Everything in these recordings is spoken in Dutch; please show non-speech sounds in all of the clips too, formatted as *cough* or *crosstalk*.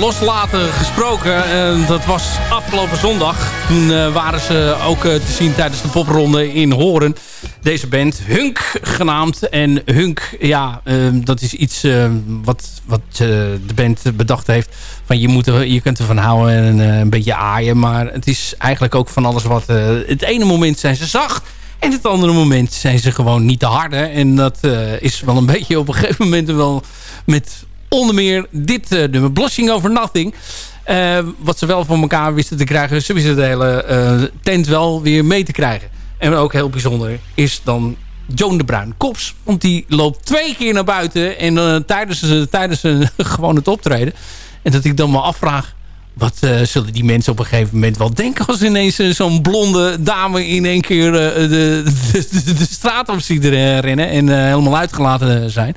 Loslaten gesproken, eh, dat was afgelopen zondag. Toen eh, waren ze ook eh, te zien tijdens de popronde in Horen. Deze band, Hunk genaamd. En Hunk, ja, dat is iets wat, wat de band bedacht heeft. Van je, moet er, je kunt ervan houden en een beetje aaien. Maar het is eigenlijk ook van alles wat... het ene moment zijn ze zacht. En het andere moment zijn ze gewoon niet te harde. En dat is wel een *laughs* beetje op een gegeven moment wel met onder meer dit eh, nummer. Blushing Over Nothing. Eh, wat ze wel voor elkaar wisten te krijgen. Ze wisten de hele eh, tent wel weer mee te krijgen. En ook heel bijzonder is dan Joan de Bruin Kops. Want die loopt twee keer naar buiten. En tijdens, tijdens *laughs* gewoon het optreden. En dat ik dan me afvraag. Wat eh, zullen die mensen op een gegeven moment wel denken... als ineens eh, zo'n blonde dame in één keer eh, de, de, de, straat op ziet rennen... en helemaal uitgelaten zijn.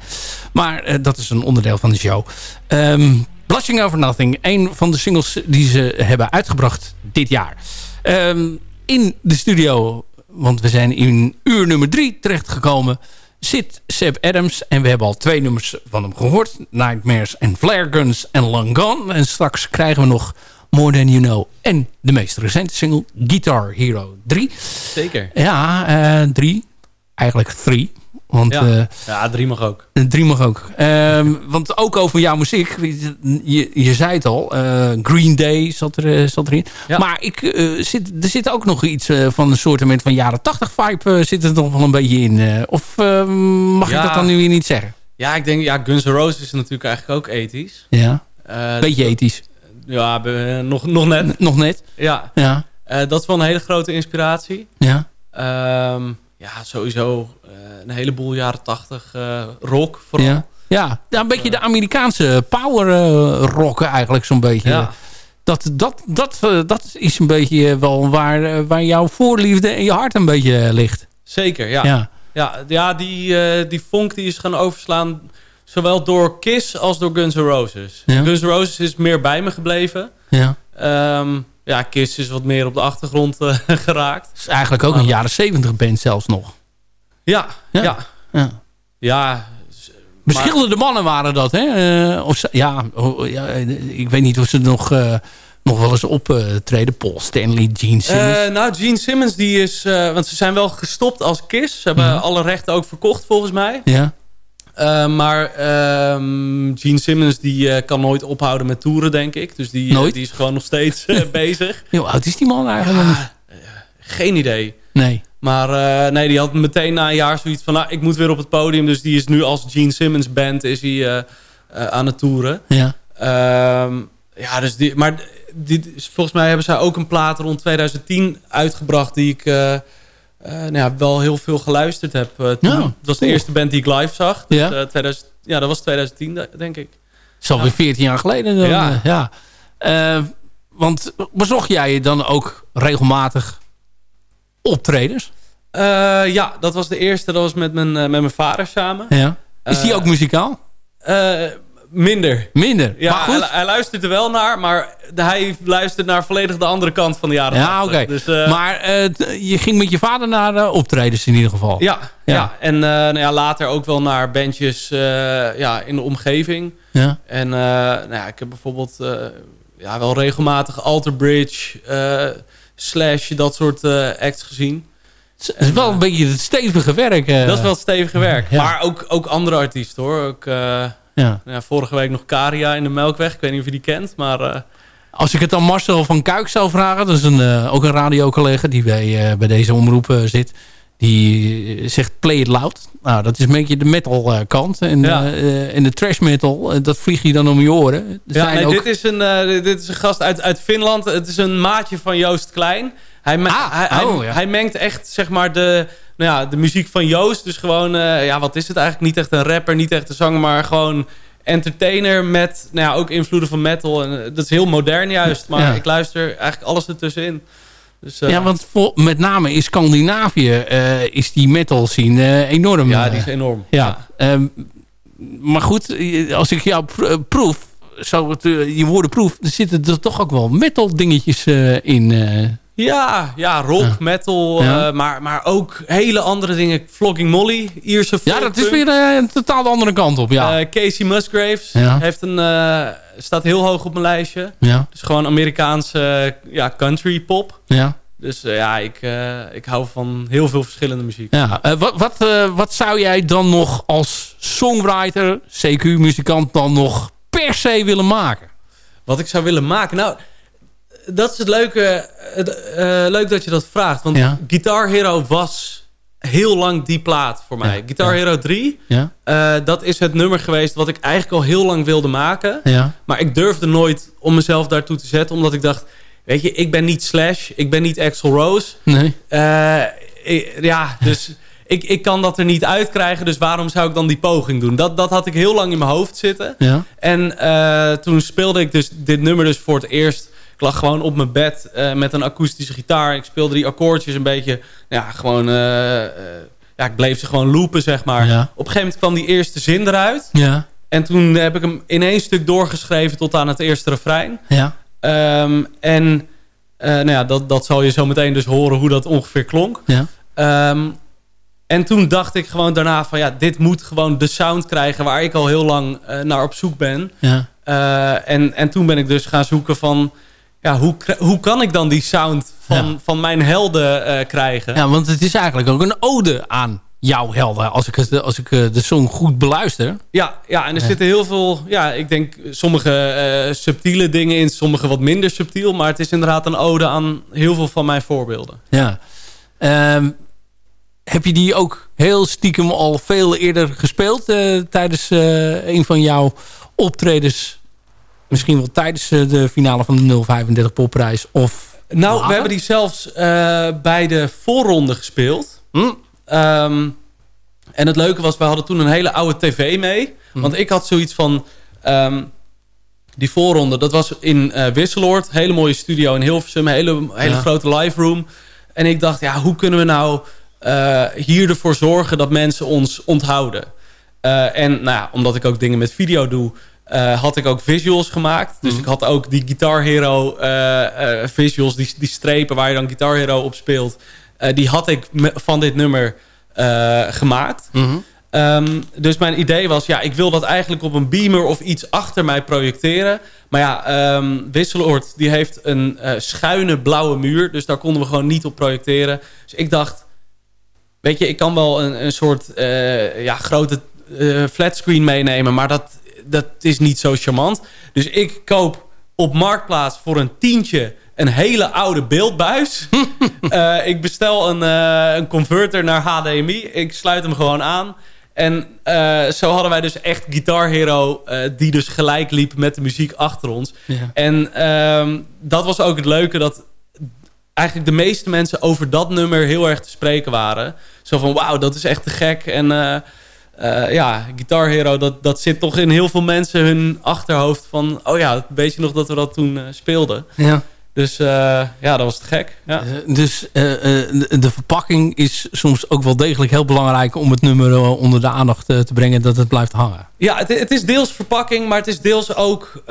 Maar dat is een onderdeel van de show. Ehm Blushing Over Nothing. Een van de singles die ze hebben uitgebracht dit jaar. Ehm, in de studio, want we zijn in uur nummer drie terechtgekomen... zit Seb Adams. En we hebben al twee nummers van hem gehoord. Nightmares en Flare Guns en Long Gone. En straks krijgen we nog More Than You Know. En de meest recente single, Guitar Hero 3. Zeker. Ja, eh, drie. Eigenlijk drie. Want Ja. eh, Ja, drie mag ook. drie mag ook. Ehm, want ook over jouw muziek. Je, je zei het al. eh, Green Day zat, er, eh, zat erin. Ja. Maar ik, eh, zit, er zit ook nog iets eh, van een soort van jaren 80 vibe eh, zit er nog wel een beetje in. eh. of eh, mag ik dat dan nu weer niet zeggen? Ja, ik denk, ja, Guns N' Roses is natuurlijk eigenlijk ook ethisch. Ja, Eh, beetje ethisch. Ja, nog, nog net. N- nog net. Ja, Ja, Eh, dat is wel een hele grote inspiratie. ja. Ehm, ja, sowieso eh, een heleboel jaren tachtig eh, rock vooral. Ja. Ja. een beetje de Amerikaanse power eh, rocken eigenlijk zo'n beetje. Ja. Dat, dat, dat, eh, dat is een beetje eh, wel waar, eh, waar jouw voorliefde en je hart een beetje eh, ligt. Zeker, ja. ja. Ja. Ja, die, eh, die vonk die is gaan overslaan... zowel door Kiss als door Guns N' Roses. Ja. Guns N' Roses is meer bij me gebleven. ja. Ehm, ja, Kiss is wat meer op de achtergrond eh, *laughs* geraakt. Het is eigenlijk ook een jaren zeventig band zelfs nog. Ja, Ja. ja. Ja. ja. Verschillende mannen waren dat, hè? Eh, of ze- ja, oh, ja, ik weet niet of ze nog, eh, nog wel eens optreden. Paul Stanley, Gene Simmons. Nou, Gene Simmons, die is... want ze zijn wel gestopt als Kiss. Ze hebben Mhm. alle rechten ook verkocht, volgens mij. ja. Eh, maar ehm, Gene Simmons, die eh, kan nooit ophouden met toeren, denk ik. Dus die, eh, die is gewoon nog steeds *laughs* bezig. Hoe oud is die man eigenlijk? Geen idee. Nee. Maar nee, die had meteen na een jaar zoiets van... Nou, ik moet weer op het podium. Dus die is nu als Gene Simmons band is hij, aan het toeren. Ja. Ehm, ja, dus die, maar die, volgens mij hebben zij ook een plaat rond 2010 uitgebracht... die ik nou ja, wel heel veel geluisterd heb eh, toen. Ja, dat was de eerste band die ik live zag. Dus, Ja. eh, 2000, ja, dat was 2010, de- denk ik. Is alweer 14 jaar geleden. Dan, Ja. ja. Eh, want bezocht jij dan ook regelmatig optredens? Eh, ja, dat was de eerste. Dat was met mijn, eh, met mijn vader samen. Ja. Is die Eh, ook muzikaal? Minder. Minder. Ja, maar goed. Hij, hij luistert er wel naar, maar hij luistert naar volledig de andere kant van de jaren Ja, oké. 80. Dus, eh, maar eh, je ging met je vader naar de optredens in ieder geval. ja, Ja. ja. en nou ja, later ook wel naar bandjes ja, in de omgeving. Ja. En nou ja, ik heb bijvoorbeeld ja, wel regelmatig Alter Bridge, Slash, dat soort acts gezien. Het is wel een beetje het stevige werk. dat is wel het stevige werk. Ja. Maar ook, ook andere artiesten hoor. Ook, Ja. ja, vorige week nog Karia in de Melkweg. Ik weet niet of je die kent, maar... eh, Als ik het aan Marcel van Kuik zou vragen... dat is een, eh, ook een radiocollega die bij, eh, bij deze omroep zit... die zegt play it loud. Nou, dat is een beetje de metal kant. En, Ja. en de trash metal, dat vlieg je dan om je oren. Er Ja, zijn nee, ook... dit, is een, dit is een gast uit, uit Finland. Het is een maatje van Joost Klein. Hij, me- Ah, hij, hij- oh, ja. hij mengt echt zeg maar de, nou ja, de muziek van Joost. Dus gewoon, eh, ja, wat is het eigenlijk? Niet echt een rapper, niet echt een zanger, maar gewoon entertainer met nou ja, ook invloeden van metal. En, eh, dat is heel modern juist, maar Ja. ik luister eigenlijk alles ertussenin. Dus, eh, ja, want voor, met name in Scandinavië is die metal scene enorm. ja, die is enorm. Ja, ehm, maar goed, als ik jou pr- proef, zo het, je woorden proef, er zitten er toch ook wel metal dingetjes in. Ja, ja, rock, Ja. metal, Ja. eh, maar, maar ook hele andere dingen. Flogging Molly, Ierse ja, dat is weer eh, een totaal andere kant op, ja. Eh, Casey Musgraves Ja. heeft een, staat heel hoog op mijn lijstje. ja, Dus gewoon Amerikaanse ja, country pop. ja, Dus ja, ik, ik hou van heel veel verschillende muziek. ja. Wat, wat, wat zou jij dan nog als songwriter, CQ-muzikant, dan nog per se willen maken? Wat ik zou willen maken? Nou, dat is het leuke. het, eh, leuk dat je dat vraagt. Want Ja. Guitar Hero was heel lang die plaat voor mij. Ja, Guitar ja. Hero 3, Ja, eh, dat is het nummer geweest wat ik eigenlijk al heel lang wilde maken. Maar ik durfde nooit om mezelf daartoe te zetten. Omdat ik dacht, weet je, ik ben niet Slash. Ik ben niet Axl Rose. nee, Eh, ik- ja, dus *laughs* ik, ik kan dat er niet uitkrijgen. Dus waarom zou ik dan die poging doen? Dat, dat had ik heel lang in mijn hoofd zitten. ja, En toen speelde ik dus dit nummer dus voor het eerst. Ik lag gewoon op mijn bed eh, met een akoestische gitaar. Ik speelde die akkoordjes een beetje. Ja, gewoon... eh, eh, ja, ik bleef ze gewoon loopen, zeg maar. Ja. Op een gegeven moment kwam die eerste zin eruit. ja, En toen heb ik hem in één stuk doorgeschreven tot aan het eerste refrein. ja, Ehm, en nou ja, dat, dat zal je zo meteen dus horen hoe dat ongeveer klonk. ja, Ehm, en toen dacht ik gewoon daarna van ja, dit moet gewoon de sound krijgen waar ik al heel lang naar op zoek ben. ja, en, en toen ben ik dus gaan zoeken van ja, hoe, hoe kan ik dan die sound van, Ja. van mijn helden eh, krijgen? Ja, want het is eigenlijk ook een ode aan jouw helden. Als ik, het, als ik eh, de song goed beluister. Ja, ja, en er zitten heel veel, ja, ik denk sommige eh, subtiele dingen in, sommige wat minder subtiel. Maar het is inderdaad een ode aan heel veel van mijn voorbeelden. Ja. Ehm, heb je die ook heel stiekem al veel eerder gespeeld tijdens een van jouw optredens? Misschien wel tijdens eh, de finale van de 035 popprijs of Nou, later? we hebben die zelfs eh, bij de voorronde gespeeld. Hm? Ehm, en het leuke was, we hadden toen een hele oude tv mee. Want ik had zoiets van... ehm, die voorronde, dat was in eh Wisseloord. Hele mooie studio in Hilversum. Hele, hele Ja. grote live room. En ik dacht, ja, hoe kunnen we nou eh, hier ervoor zorgen dat mensen ons onthouden? En nou ja, omdat ik ook dingen met video doe... eh, had ik ook visuals gemaakt. Dus ik had ook die Guitar Hero eh, eh, visuals, die, die strepen waar je dan Guitar Hero op speelt. die had ik van dit nummer gemaakt. Mhm. Ehm, dus mijn idee was, ja, ik wil dat eigenlijk op een beamer of iets achter mij projecteren. Maar ja, ehm Wisseloord die heeft een eh, schuine blauwe muur. Dus daar konden we gewoon niet op projecteren. Dus ik dacht, weet je, ik kan wel een, een soort ja, grote flatscreen meenemen. Maar dat, dat is niet zo charmant. Dus ik koop op Marktplaats voor een tientje een hele oude beeldbuis. *laughs* Eh, ik bestel een, eh, een converter naar HDMI. Ik sluit hem gewoon aan. En eh, zo hadden wij dus echt Guitar Hero... die dus gelijk liep met de muziek achter ons. Ja. En ehm, dat was ook het leuke... dat eigenlijk de meeste mensen over dat nummer heel erg te spreken waren. Zo van, wauw, dat is echt te gek. En eh, ja, Guitar Hero, dat, dat zit toch in heel veel mensen hun achterhoofd van... oh ja, weet je nog dat we dat toen eh, speelden? Ja. Dus eh, ja, dat was te gek. Ja. Dus de, verpakking is soms ook wel degelijk heel belangrijk... om het nummer onder de aandacht te brengen dat het blijft hangen. Ja, het, het is deels verpakking, maar het is deels ook...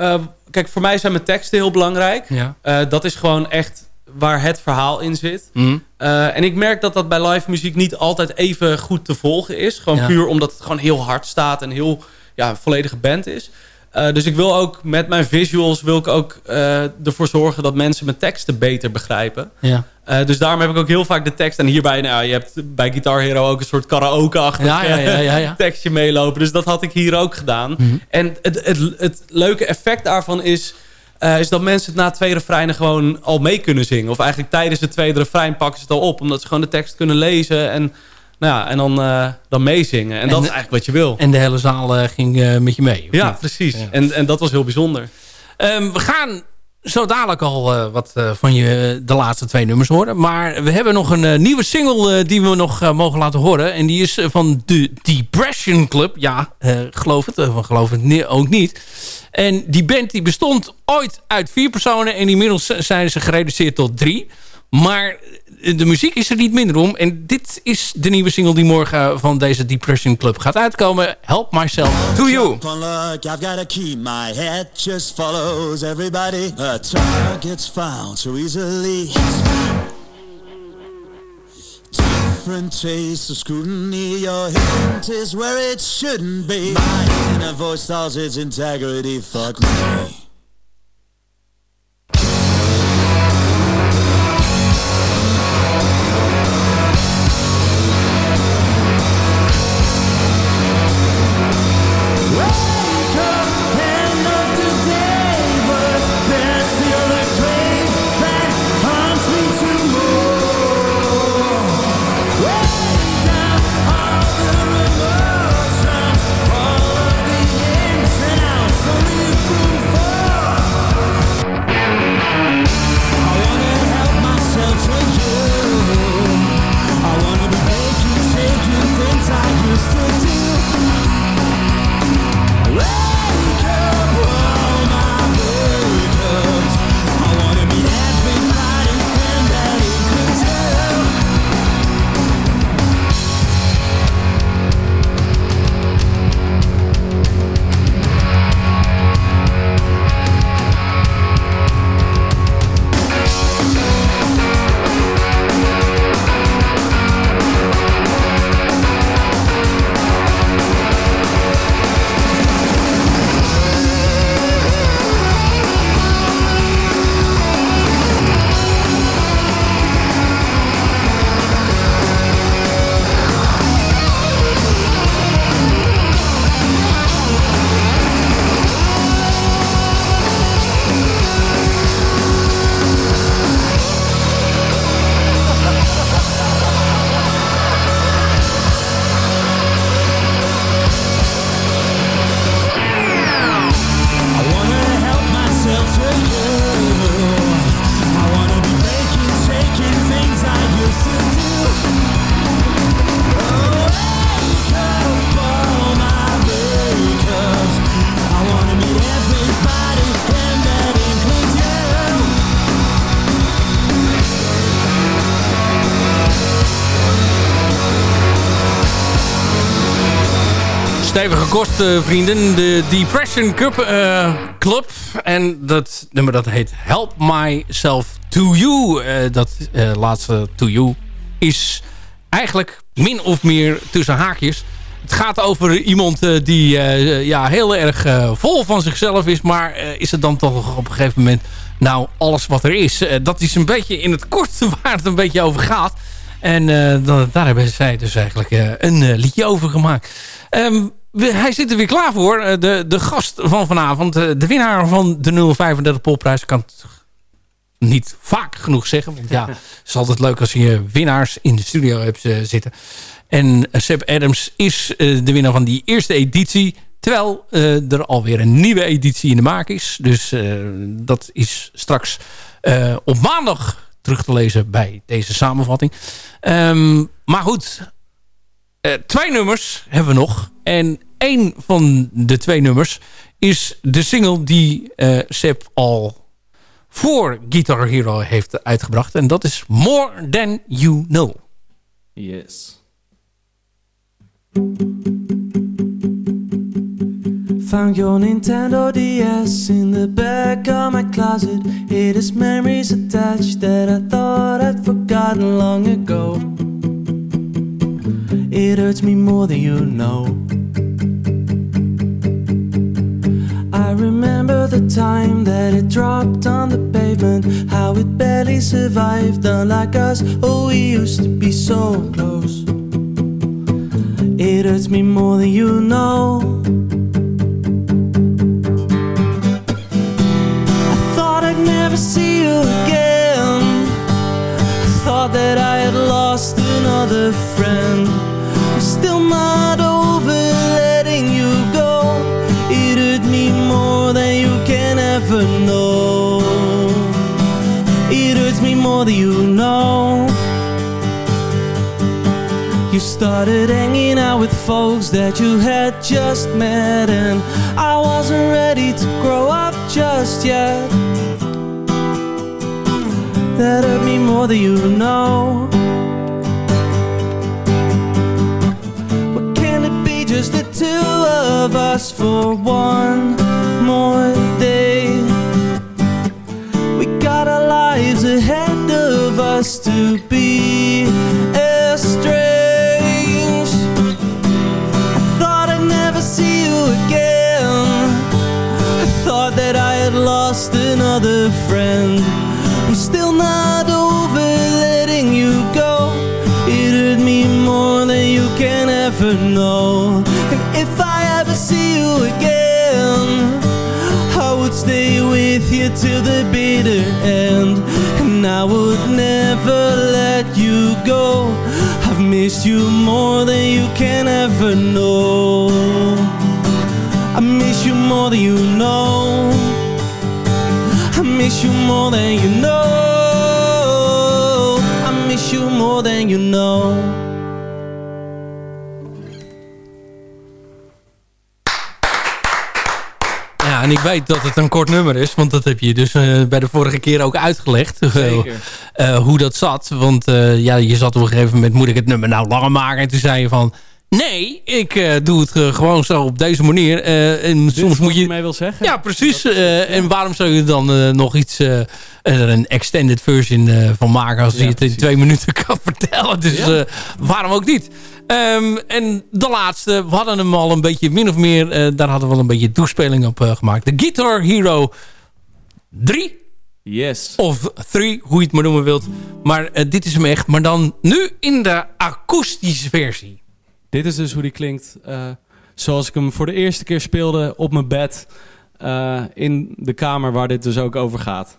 kijk, voor mij zijn mijn teksten heel belangrijk. Ja. Dat is gewoon echt waar het verhaal in zit. Mhm. Eh, en ik merk dat dat bij live muziek niet altijd even goed te volgen is. Gewoon Ja. puur omdat het gewoon heel hard staat en heel ja, volledige band is. Eh, dus ik wil ook met mijn visuals wil ik ook eh, ervoor zorgen dat mensen mijn teksten beter begrijpen. Ja. Dus daarom heb ik ook heel vaak de tekst. En hierbij, nou, je hebt bij Guitar Hero ook een soort karaoke-achtig Ja, ja, ja, *laughs* tekstje meelopen. Dus dat had ik hier ook gedaan. En het, het, het leuke effect daarvan is, eh, is dat mensen het na twee refreinen gewoon al mee kunnen zingen. Of eigenlijk tijdens het tweede refrein pakken ze het al op. Omdat ze gewoon de tekst kunnen lezen en, nou ja, en dan, eh, dan meezingen. En, En dat is eigenlijk wat je wil. En de hele zaal eh, ging met je mee. ja, niet? precies. Ja. En, en dat was heel bijzonder. Ehm, we gaan zo dadelijk al eh, wat eh, van je de laatste twee nummers horen. Maar we hebben nog een eh, nieuwe single eh, die we nog eh, mogen laten horen. En die is eh, van de Depression Club. Ja, eh, geloof het. of geloof het ook niet. En die band die bestond ooit uit vier personen. En inmiddels zijn ze gereduceerd tot drie. Maar eh, de muziek is er niet minder om. En dit is de nieuwe single die morgen van deze Depression Club gaat uitkomen. Help Myself to You. Luck, I've got a key. My head just follows everybody. A target's found so easily. Different tastes of scrutiny. Your hint is where it shouldn't be. My inner voice tells its integrity. Fuck me. Kost, eh, vrienden. De Depression Cup eh, Club. En dat nummer dat heet Help Myself to You. Eh, dat laatste to you is eigenlijk min of meer tussen haakjes. Het gaat over iemand die ja, heel erg vol van zichzelf is. Maar is het dan toch op een gegeven moment nou alles wat er is? dat is een beetje in het kort *laughs* waar het een beetje over gaat. En daar hebben zij dus eigenlijk een liedje over gemaakt. Um, hij zit er weer klaar voor. Eh, de, de gast van vanavond. Eh, de winnaar van de 035 Polprijs. Ik kan het niet vaak genoeg zeggen. Want ja, *laughs* het is altijd leuk als je winnaars in de studio hebt eh, zitten. En Seb Adams is de winnaar van die eerste editie. Terwijl er alweer een nieuwe editie in de maak is. Dus dat is straks op maandag terug te lezen bij deze samenvatting. Um, maar goed, uh, twee nummers hebben we nog. En één van de twee nummers is de single die uh, Seb al voor Guitar Hero heeft uitgebracht. En dat is More Than You Know. Yes. Found your Nintendo DS in the back of my closet. It has memories attached that I thought I'd forgotten long ago. It hurts me more than you know. I remember the time that it dropped on the pavement, how it barely survived, unlike us. Oh, we used to be so close. It hurts me more than you know. I thought I'd never see you again. Thought that I had lost another friend more than you know. You started hanging out with folks that you had just met, and I wasn't ready to grow up just yet. That hurt me more than you know. But can it be just the two of us for one more day. We got our lives ahead to be estranged. I thought I'd never see you again. I thought that I had lost another friend. I'm still not over letting you go. It hurt me more than you can ever know if I ever see you again I would stay with you till the bitter end And I would never let you go. I've missed you more than you can ever know. I miss you more than you know. I miss you more than you know. I miss you more than you know weet dat het een kort nummer is. Want dat heb je dus uh, bij de vorige keer ook uitgelegd. Uh, hoe dat zat. Want ja, je zat op een gegeven moment... moet ik het nummer nou langer maken? En toen zei je van... Nee, ik doe het gewoon zo op deze manier. en Dit soms moet je... mij wil zeggen? Ja, precies. En waarom zou je dan nog iets... er een extended version van maken... als je het in twee minuten kan *laughs* vertellen. Dus waarom ook niet? Um, en de laatste, we hadden hem al een beetje min of meer... Uh, daar hadden we wel een beetje toespeling op uh, gemaakt. De Guitar Hero 3. Yes. Of 3, hoe je het maar noemen wilt. Maar uh, dit is hem echt. Maar dan nu in de akoestische versie. Dit is dus hoe die klinkt. zoals ik hem voor de eerste keer speelde op mijn bed. in de kamer waar dit dus ook over gaat.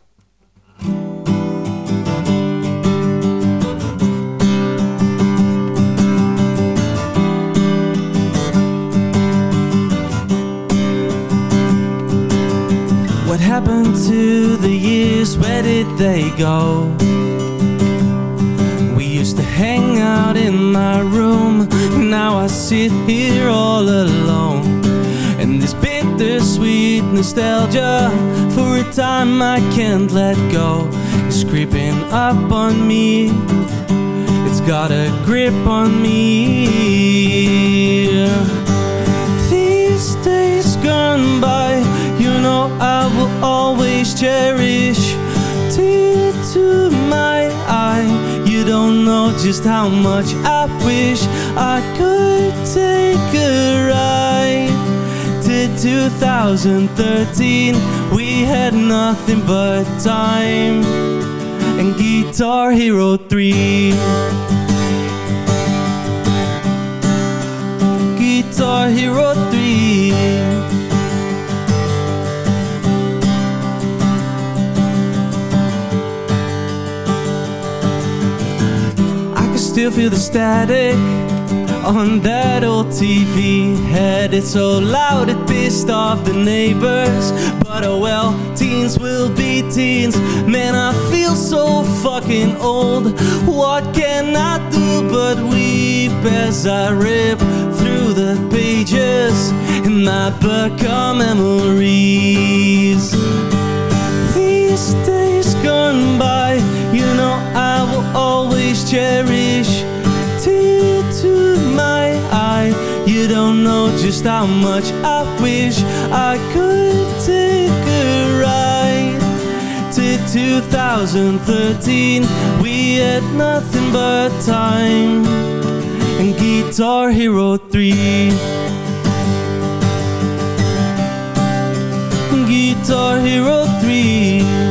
What happened to the years? Where did they go? We used to hang out in my room. Now I sit here all alone. And this bittersweet nostalgia for a time I can't let go is creeping up on me. It's got a grip on me always cherish. Tear to my eye, you don't know just how much I wish I could take a ride. To 2013, we had nothing but time and Guitar Hero 3. Guitar Hero 3. Still feel the static on that old TV. Had it so loud it pissed off the neighbors. But oh well, teens will be teens. Man, I feel so fucking old. What can I do but weep as I rip through the pages and I become memories? These days gone by, I will always cherish tear to my eye. You don't know just how much I wish I could take a ride to 2013. We had nothing but time and Guitar Hero 3. Guitar Hero 3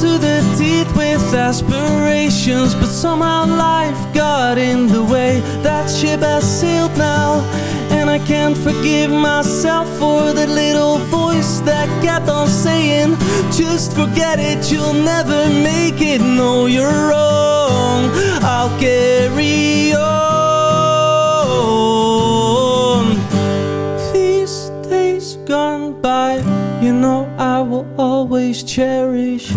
to the teeth with aspirations But somehow life got in the way. That ship has sailed now And I can't forgive myself for the little voice that kept on saying Just forget it, you'll never make it. No, you're wrong. I'll carry on always cherish.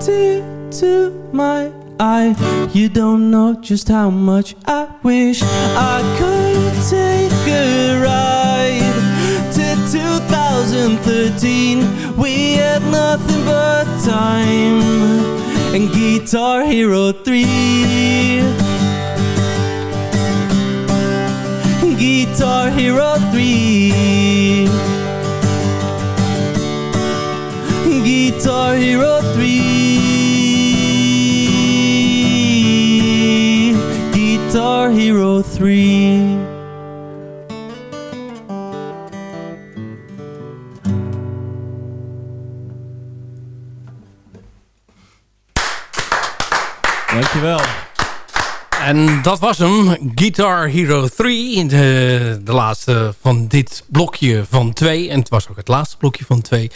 Tear to my eye You don't know just how much I wish I could take a ride To 2013 We had nothing but time And Guitar Hero 3 Guitar Hero 3 Guitar Hero 3 Guitar Hero 3 Dankjewel. En dat was hem, Guitar Hero 3. De, de laatste van dit blokje van twee. En het was ook het laatste blokje van twee.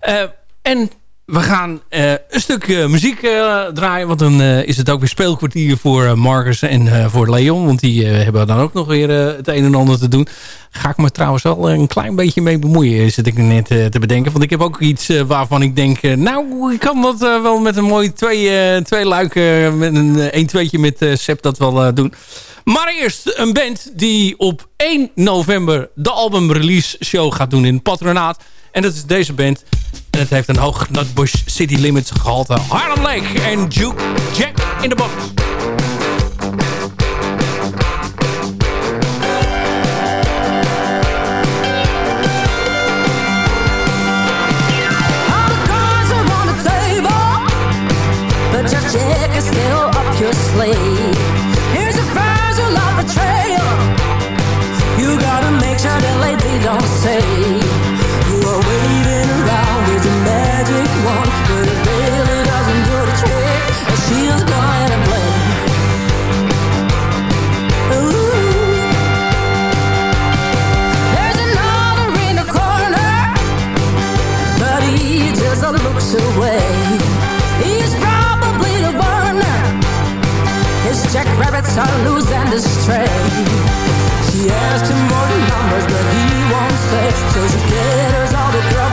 Eh, en we gaan eh, een stuk eh, muziek eh, draaien. Want dan is het ook weer speelkwartier voor Marcus en voor Leon. Want die hebben dan ook nog weer het een en ander te doen. Ga ik me trouwens wel een klein beetje mee bemoeien. Zit ik net te bedenken. Want ik heb ook iets waarvan ik denk... nou, ik kan dat wel met een mooi twee, twee luiken... met een een tweetje met Seb dat wel doen. Maar eerst een band die op 1 november... de album release show gaat doen in patronaat. En dat is deze band. En het heeft een hoog Nutbush City Limits gehalte. Harlem Lake en Juke Jack in de box. The cards are on the table, but your check is still up your sleeve. Here's a fragile of betrayal. You gotta make sure that lady don't say His jackrabbits are loose and astray. She asked him for the numbers, but he won't say. So she gathers all the girlfriends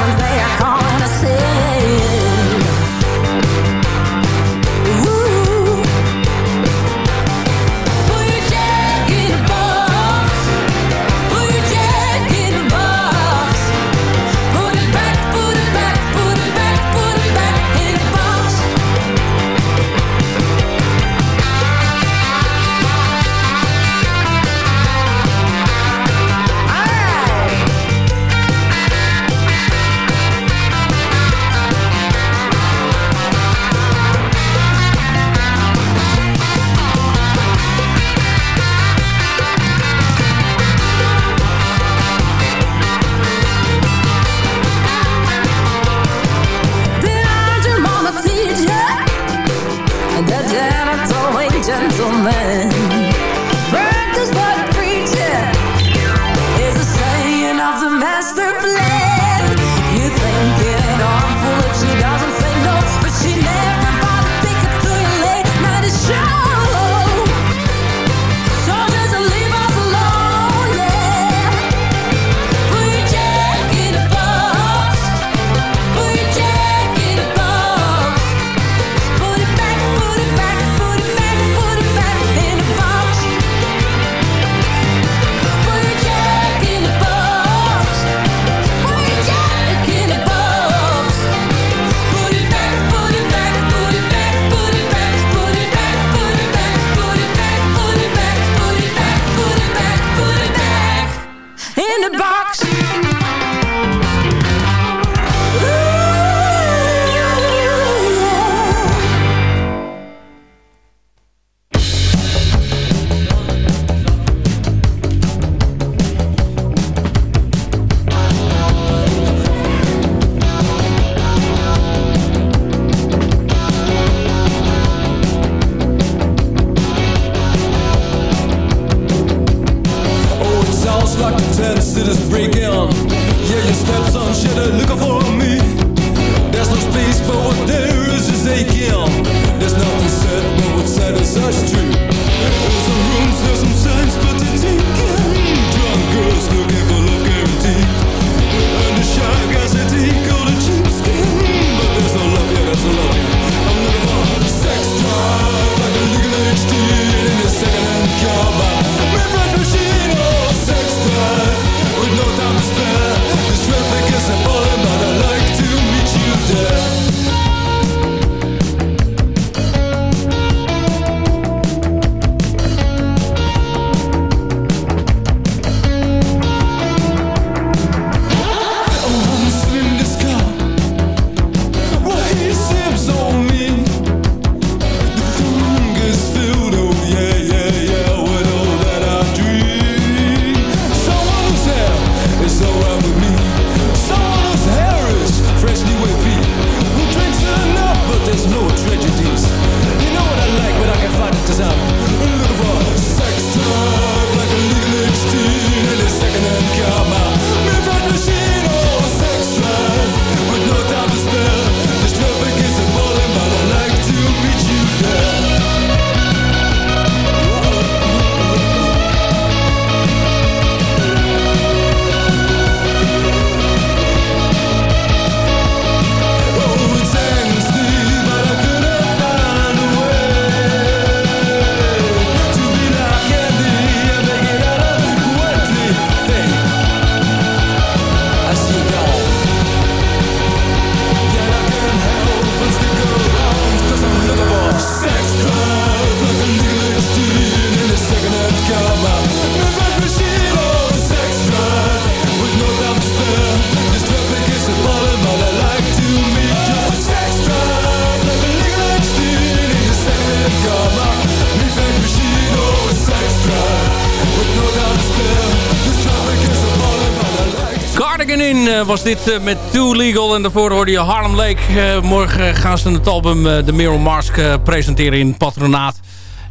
eh, met Too Legal. En daarvoor hoorde je Harlem Lake. Eh, morgen gaan ze het album eh, The Mirror Mask presenteren in patronaat.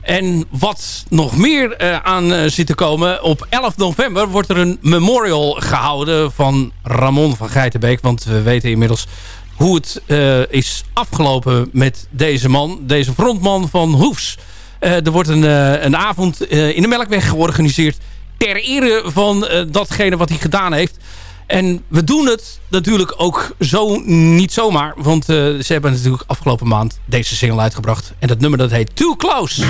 En wat nog meer aan zit te komen. Op 11 november wordt er een memorial gehouden van Ramon van Geitenbeek. Want we weten inmiddels hoe het is afgelopen met deze man. Deze frontman van Hoefs. Er wordt een, een avond in de Melkweg georganiseerd. Ter ere van datgene wat hij gedaan heeft. En we doen het natuurlijk ook zo niet zomaar. Want eh, ze hebben natuurlijk afgelopen maand deze single uitgebracht. En dat nummer dat heet Too Close.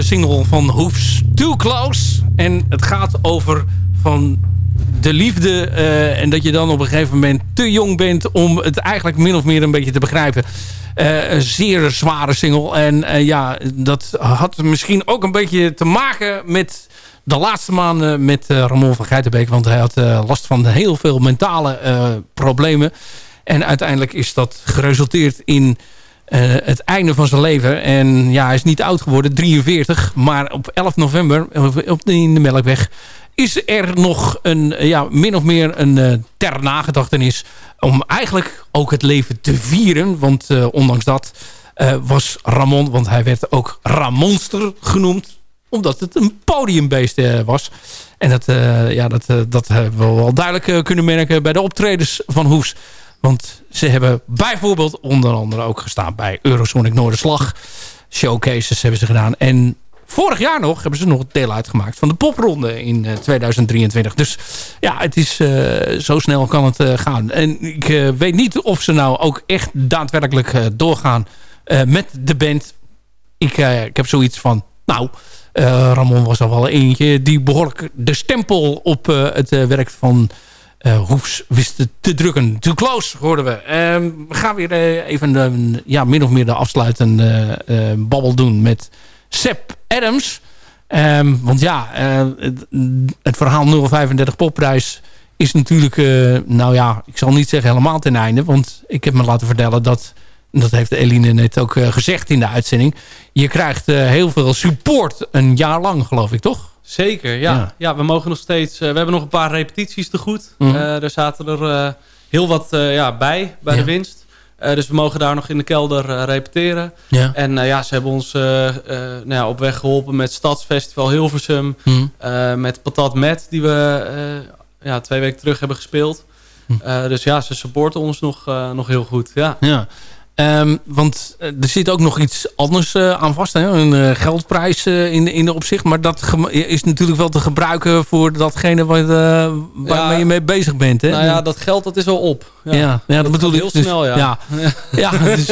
Single van Hoofs Too Close. En het gaat over van de liefde eh, en dat je dan op een gegeven moment te jong bent om het eigenlijk min of meer een beetje te begrijpen. Eh, een zeer zware single. En eh, ja, dat had misschien ook een beetje te maken met de laatste maanden met Ramon van Geitenbeek. Want hij had last van heel veel mentale problemen. En uiteindelijk is dat geresulteerd in het einde van zijn leven. En ja, hij is niet oud geworden, 43. Maar op 11 november, op- in de Melkweg... is er nog een, eh, ja, min of meer een eh, ter nagedachtenis... om eigenlijk ook het leven te vieren. Want eh, ondanks dat eh, was Ramon... want hij werd ook Ramonster genoemd omdat het een podiumbeest eh, was. En dat, eh, ja, dat, eh, dat hebben we wel duidelijk eh, kunnen merken bij de optredens van Hoes. Want ze hebben bijvoorbeeld onder andere ook gestaan bij Eurosonic Noorderslag. Showcases hebben ze gedaan. En vorig jaar nog hebben ze nog deel uitgemaakt van de popronde in eh, 2023. Dus ja, het is eh, zo snel kan het eh, gaan. En ik eh, weet niet of ze nou ook echt daadwerkelijk eh, doorgaan eh, met de band. Ik, eh, ik heb zoiets van, nou, eh, Ramon was al wel eentje die behoorlijk de stempel op eh, het eh, werk van eh Hoefs wist te, te drukken. Too close hoorden we. Ehm, we gaan weer eh, even een, ja, min of meer de afsluitende eh, eh, babbel doen met Seb Adams. Ehm, want ja, eh, het, het verhaal 035 popprijs is natuurlijk, eh, nou ja, ik zal niet zeggen helemaal ten einde. Want ik heb me laten vertellen dat, dat heeft Eline net ook eh, gezegd in de uitzending. Je krijgt eh, heel veel support een jaar lang, geloof ik, toch? Zeker, ja. Ja. ja. we mogen nog steeds... eh, we hebben nog een paar repetities te goed. Mhm. Eh, er zaten er eh, heel wat ja, bij, bij Ja. de winst. Dus we mogen daar nog in de kelder repeteren. Ja. En eh, ja, ze hebben ons nou ja, op weg geholpen met Stadsfestival Hilversum. Hm. eh, met Patat Met, die we ja, twee weken terug hebben gespeeld. Hm. Eh, dus ja, ze supporten ons nog, nog heel goed. Ja. Ja. Ehm, want eh, er zit ook nog iets anders eh, aan vast. Hè? Een eh, geldprijs in, in de opzicht. Maar dat is natuurlijk wel te gebruiken voor datgene eh, waarmee Ja. je mee bezig bent. Hè? Nou ja, dat geld dat is al op. ja, ja, dat, dat bedoel ik. heel Dus- snel, ja. Ja, *laughs* ja dus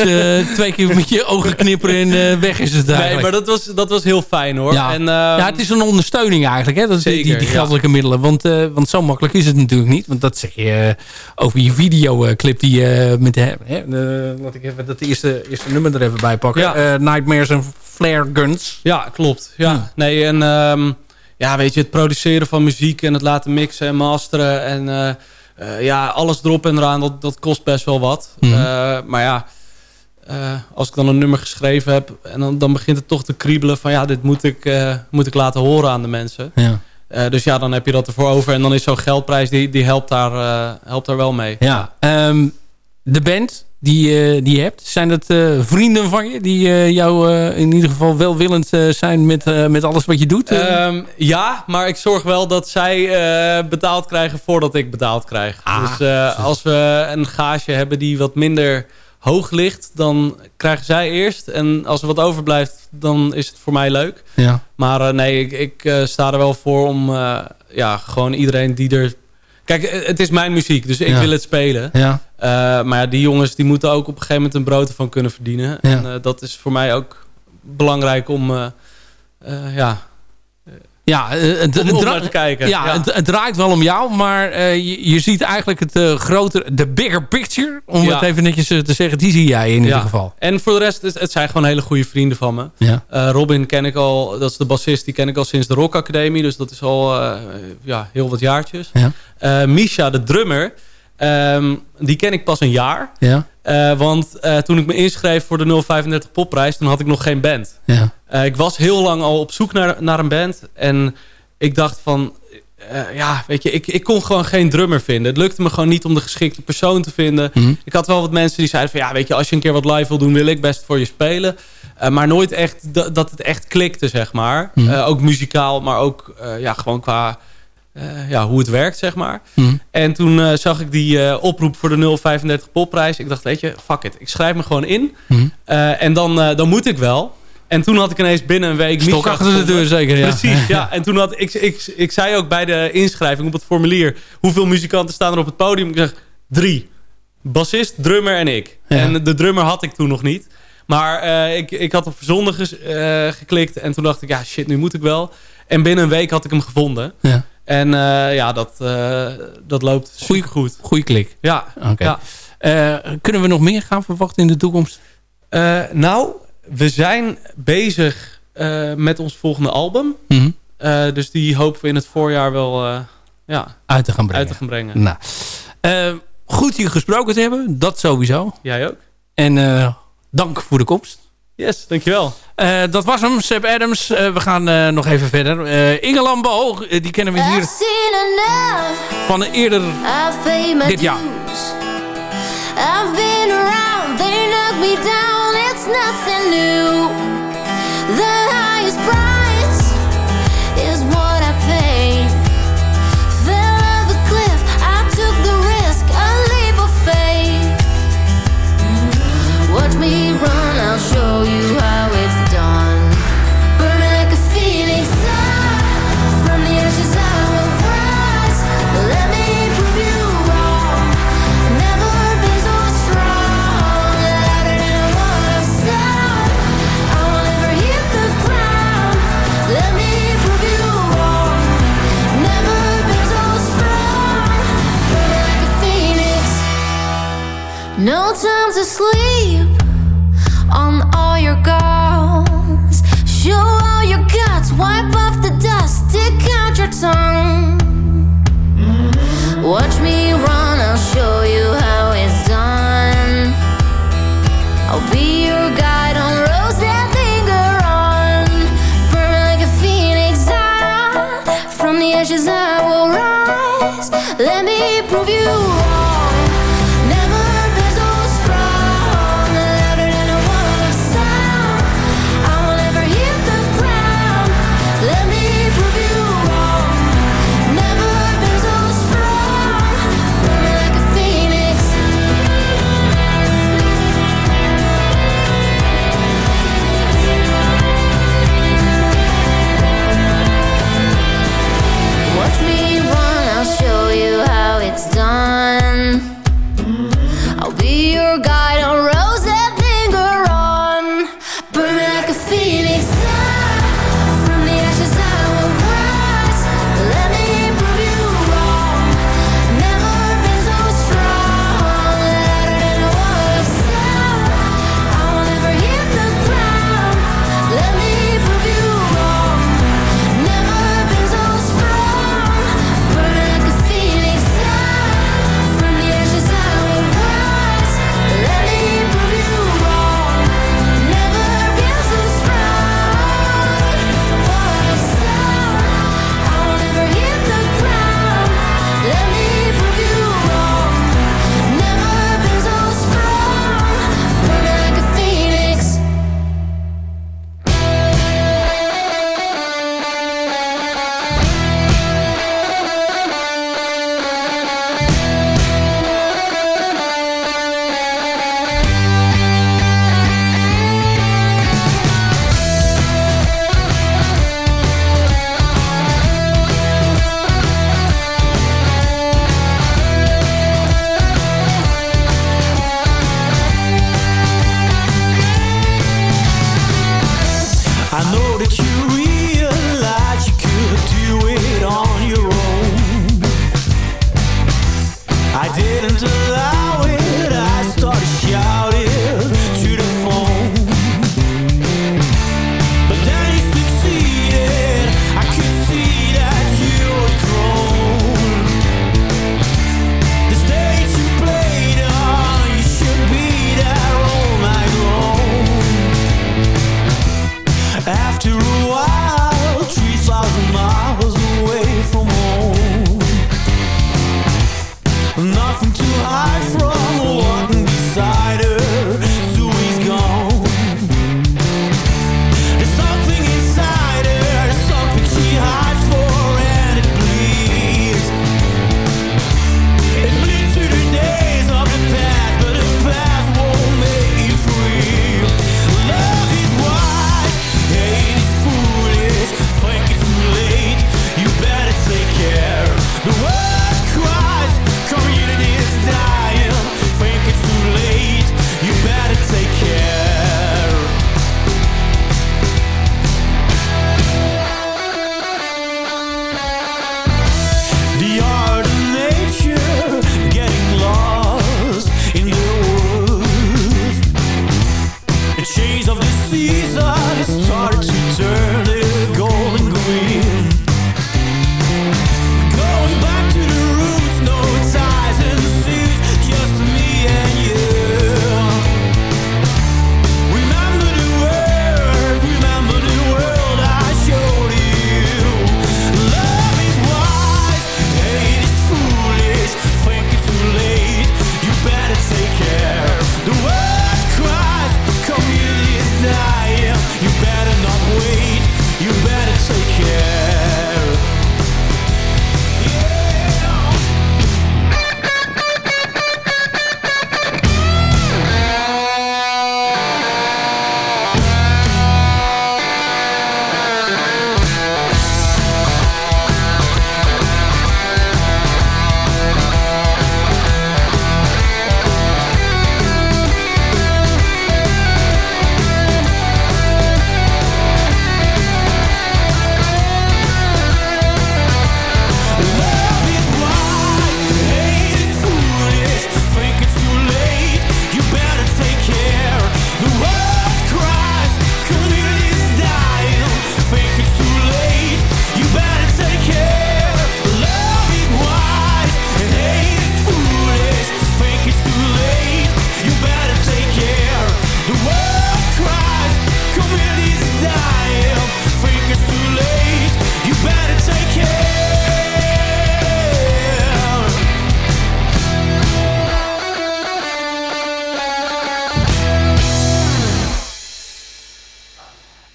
twee keer met je ogen knipperen en weg is het eigenlijk. Nee, maar dat was, dat was heel fijn hoor. Ja. En, ehm, ja, het is een ondersteuning eigenlijk, hè? Dat die, die, ja. geldelijke middelen. Want, want zo makkelijk is het natuurlijk niet. Want dat zeg je over je videoclip die je met. Hè, eh, laat ik even dat eerste, eerste nummer er even bij pakken. Ja. Eh, Nightmares en Flare Guns. Ja, klopt. Ja. Hmm. Nee, en ehm, ja, weet je, het produceren van muziek en het laten mixen en masteren en eh, eh, ja, alles erop en eraan, dat, dat kost best wel wat. Eh, maar ja, als ik dan een nummer geschreven heb en dan, dan begint het toch te kriebelen van ja, dit moet ik, moet ik laten horen aan de mensen. Ja. Dus ja, dan heb je dat ervoor over en dan is zo'n geldprijs, die, die helpt, daar, helpt daar wel mee. ja. Ehm, de band die, eh, die je hebt, zijn dat eh, vrienden van je? Die eh, jou in ieder geval welwillend zijn met, met alles wat je doet? eh? Ehm, ja, maar ik zorg wel dat zij betaald krijgen voordat ik betaald krijg. Ah. dus als we een gage hebben die wat minder hoog ligt, dan krijgen zij eerst. En als er wat overblijft, dan is het voor mij leuk. ja. Maar nee, ik, ik sta er wel voor om ja, gewoon iedereen die er... Kijk, het is mijn muziek, dus ik Ja. wil het spelen. Ja. Eh, maar ja, die jongens die moeten ook op een gegeven moment een brood ervan kunnen verdienen. Ja. En eh, dat is voor mij ook belangrijk om... eh, ja, Ja, het, om, om te kijken. Ja, Het, het draait wel om jou, maar je, je ziet eigenlijk het grotere, de bigger picture, om Ja. het even netjes te zeggen, die zie jij in ieder Ja. geval. En voor de rest, het, het zijn gewoon hele goede vrienden van me. Robin ken ik al, dat is de bassist, die ken ik al sinds de Rock Academie. Dus dat is al ja, heel wat jaartjes. Ja. Misha, de drummer, ehm, die ken ik pas een jaar. Ja. Eh, want eh, toen ik me inschreef voor de 035 popprijs, toen had ik nog geen band. Ja. Eh, ik was heel lang al op zoek naar, naar een band. En ik dacht van... ja, weet je, ik, ik kon gewoon geen drummer vinden. Het lukte me gewoon niet om de geschikte persoon te vinden. Mhm. Ik had wel wat mensen die zeiden van... ja, weet je, als je een keer wat live wil doen... wil ik best voor je spelen. Maar nooit echt da- dat het echt klikte, zeg maar. Mhm. Ook muzikaal, maar ook ja, gewoon qua... eh, ja, hoe het werkt, zeg maar. Mhm. En toen eh, zag ik die eh, oproep voor de 035 popprijs. Ik dacht, weet je, fuck it. Ik schrijf me gewoon in. Mhm. En dan, dan moet ik wel. En toen had ik ineens binnen een week... Stok achter de deur zeker, ja. Precies, ja. *laughs* En toen had ik, ik, ik zei ook bij de inschrijving op het formulier... hoeveel muzikanten staan er op het podium? Ik zeg, drie. Bassist, drummer en ik. Ja. En de drummer had ik toen nog niet. Maar ik, ik had op eh, geklikt en toen dacht ik, ja shit, nu moet ik wel. En binnen een week had ik hem gevonden. Ja. En eh, ja, dat, eh, dat loopt super goed. Goeie klik. Ja, Oké. ja. Eh, kunnen we nog meer gaan verwachten in de toekomst? Nou, we zijn bezig met ons volgende album. Mhm. Dus die hopen we in het voorjaar wel ja, Uit te gaan brengen. uit te gaan brengen. Nou, goed hier gesproken te hebben. Dat sowieso. Jij ook? En dank voor de komst. Yes, dankjewel. Eh, dat was hem, Seb Adams. Eh, we gaan eh, nog even verder. Eh Inge Lambo, die kennen we I've hier seen enough. van eerder. Dit jaar. dues. I've been around, they knock me down. It's nothing new. The highest price No time to sleep on all your goals. Show all your guts, wipe off the dust, stick out your tongue. Watch me run,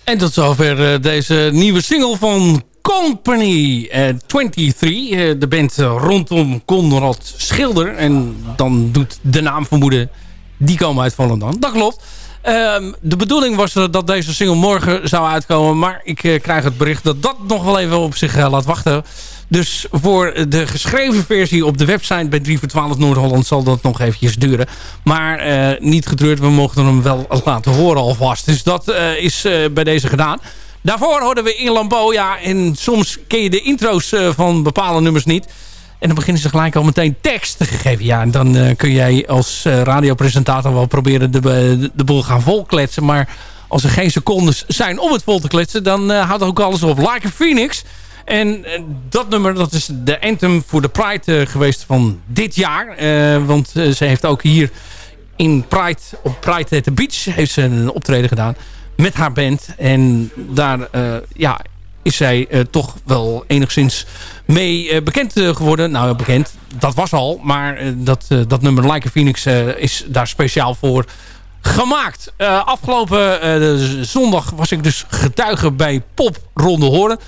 En tot zover eh, deze nieuwe single van Company eh, 23. eh, de band eh, rondom Conrad Schilder. En dan doet de naam vermoeden, die komen uit Volendam. Dat klopt. Ehm, de bedoeling was eh, dat deze single morgen zou uitkomen. Maar ik eh, krijg het bericht dat dat nog wel even op zich eh, laat wachten. Dus voor de geschreven versie op de website bij 3 voor 12 Noord-Holland zal dat nog eventjes duren. Maar eh, niet getreurd, we mochten hem wel laten horen alvast. Dus dat eh, is eh, bij deze gedaan. Daarvoor hoorden we in Lambeau, ja, en soms ken je de intro's van bepaalde nummers niet. En dan beginnen ze gelijk al meteen tekst te geven. Ja, en dan kun jij als radiopresentator wel proberen de, de, de boel gaan volkletsen. Maar als er geen secondes zijn om het vol te kletsen, dan houdt ook alles op. Like a Phoenix. En eh, dat nummer, dat is de anthem voor de Pride eh, geweest van dit jaar. Eh, want ze heeft ook hier in Pride, op Pride at the Beach, heeft ze een optreden gedaan met haar band. En daar ja, is zij toch wel enigszins mee bekend geworden. Nou, bekend, dat was al. Maar dat, dat nummer Like a Phoenix is daar speciaal voor gemaakt. Afgelopen zondag was ik dus getuige bij Pop Ronde Horen.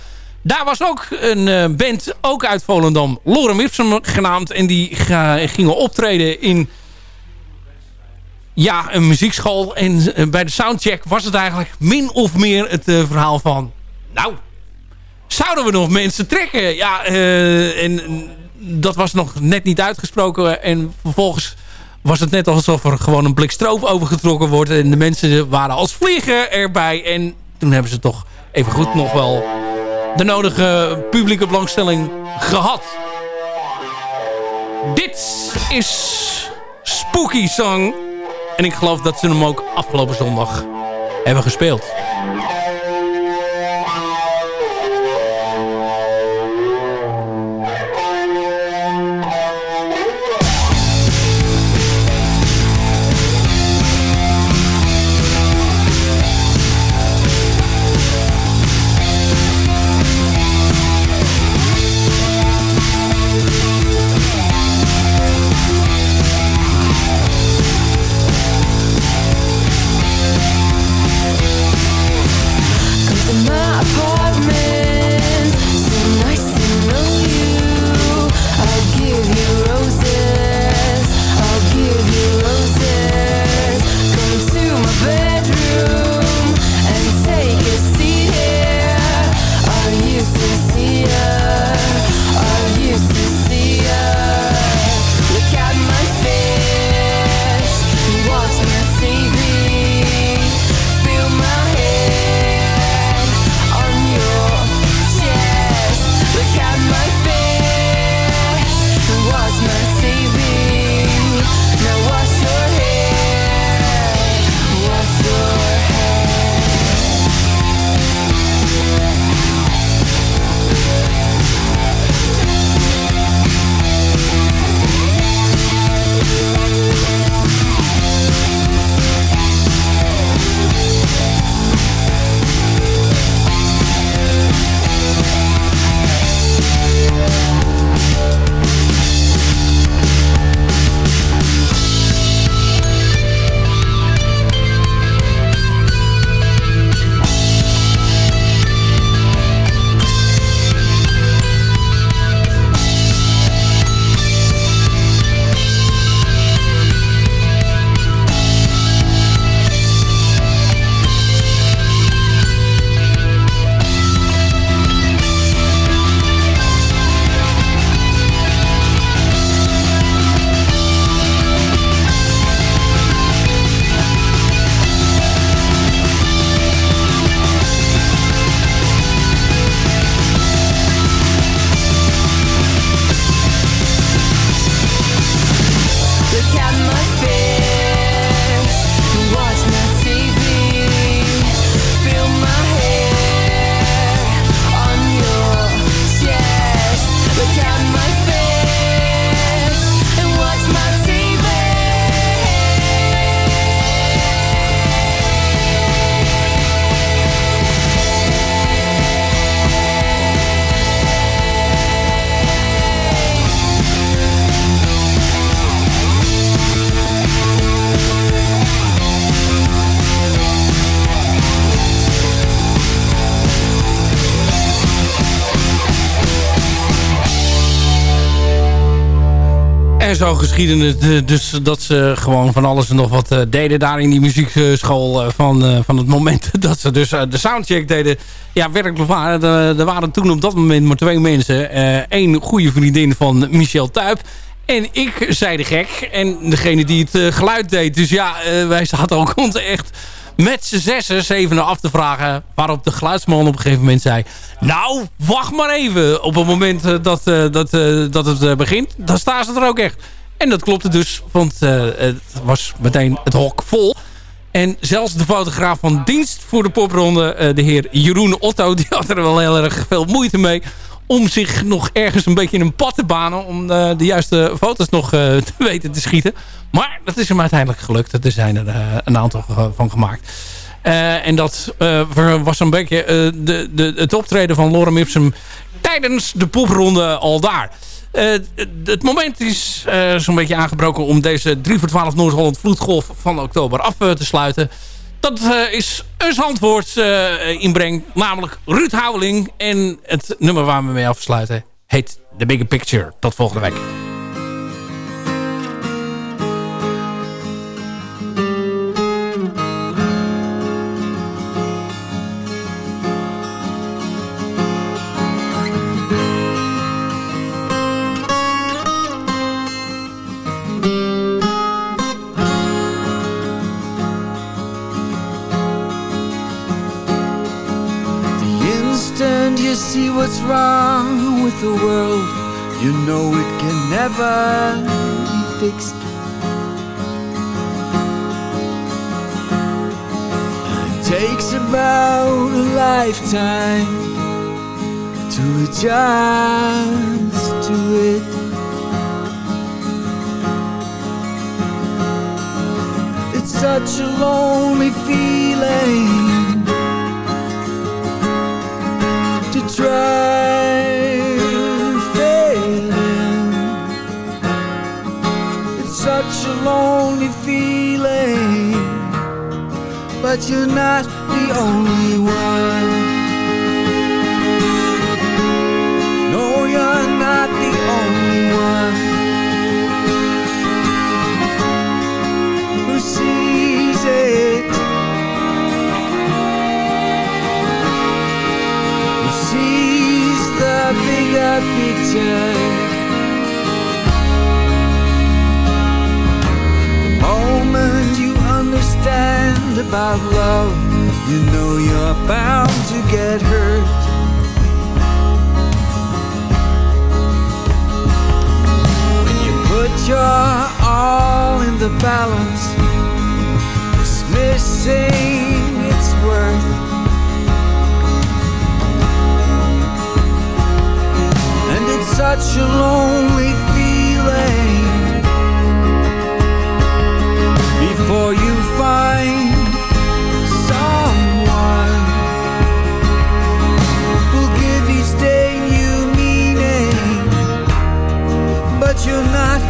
Daar was ook een eh, band, ook uit Volendam, Lorem Ipsum genaamd. En die gingen optreden in ja, een muziekschool. En eh, bij de soundcheck was het eigenlijk min of meer het eh, verhaal van... Nou, zouden we nog mensen trekken? Ja, en en dat was nog net niet uitgesproken. En vervolgens was het net alsof er gewoon een blik stroop overgetrokken wordt. En de mensen waren als vliegen erbij. En toen hebben ze toch even goed nog wel de nodige publieke belangstelling gehad. Dit is Spooky Song. En ik geloof dat ze hem ook afgelopen zondag hebben gespeeld. Zo geschiedenis. De- Dus dat ze gewoon van alles en nog wat eh, deden daar in die muziekschool. eh, van, eh, van het moment *laughs* dat ze dus eh, de soundcheck deden. Ja, werkelijk waar. Er, waren toen op dat moment maar twee mensen. Eén goede vriendin van Michel Tuip. En ik zei de gek. En degene die het eh, geluid deed. Dus ja, eh, wij zaten ook *laughs* ons echt met z'n zessen even af te vragen. Waarop de geluidsman op een gegeven moment zei... Nou, wacht maar even. Op het moment eh, dat, eh, dat, eh, dat het begint, dan staan ze er ook echt. En dat klopte dus, want het was meteen het hok vol. En zelfs de fotograaf van dienst voor de popronde, de heer Jeroen Otto... *laughs* die had er wel heel erg veel moeite mee om zich nog ergens een beetje in een pad te banen... om eh, de juiste foto's nog eh, te *laughs* weten te schieten. Maar dat is hem uiteindelijk gelukt. Er zijn er eh, een aantal van gemaakt. En dat was een beetje de, de, het optreden van Lorem Ipsum... tijdens de popronde al daar. Het moment is zo'n beetje aangebroken om deze 3 voor 12 Noord-Holland vloedgolf van oktober af te sluiten. Dat eh, is een antwoord eh inbreng, namelijk Ruud Houweling. En het nummer waar we mee afsluiten heet The Bigger Picture. Tot volgende week. What's wrong with the world, you know it can never be fixed. It takes about a lifetime to adjust to it. It's such a lonely feeling try failing. It's such a lonely feeling, but you're not the only one. Bigger picture. The moment you understand about love, you know you're bound to get hurt. When you put your all in the balance, its such a lonely feeling before you find someone who'll give each day new meaning. But you're not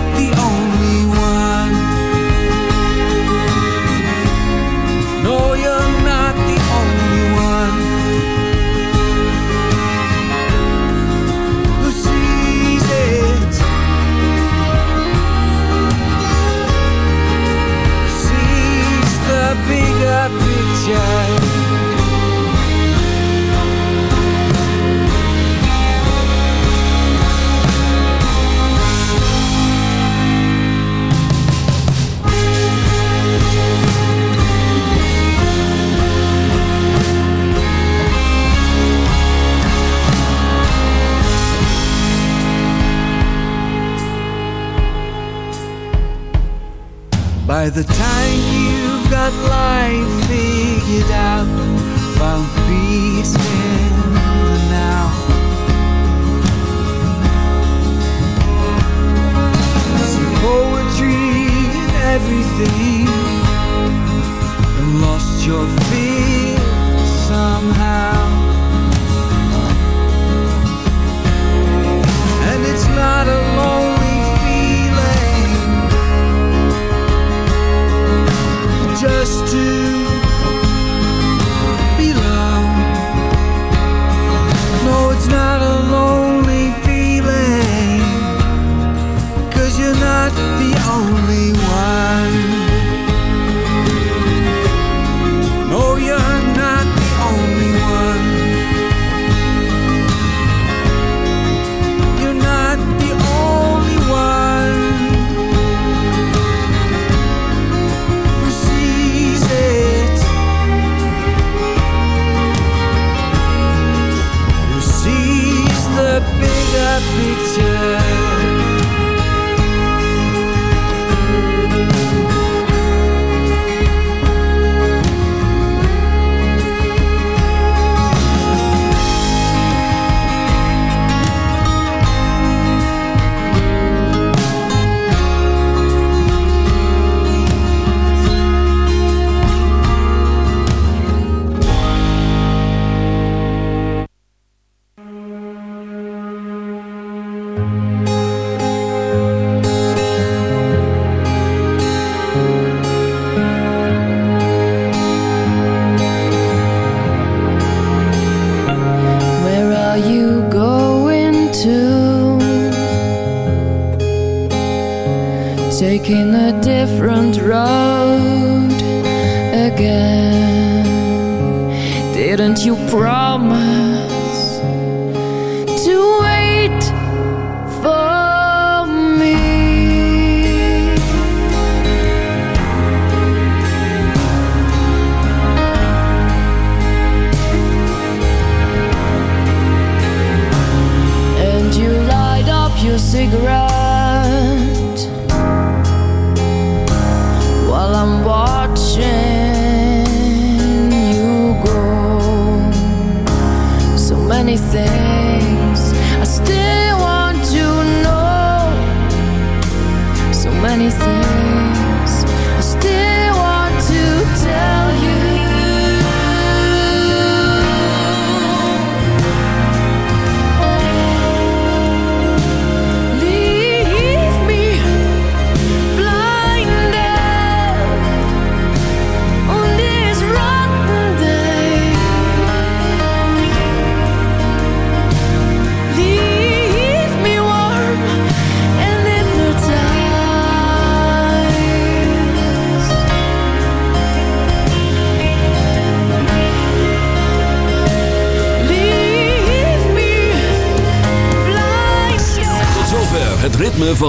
By the time you've got life figured out, found peace in the now. Some poetry in everything, and lost your fear somehow. And it's not a just to belong. No, it's not a lonely you're not the only front row.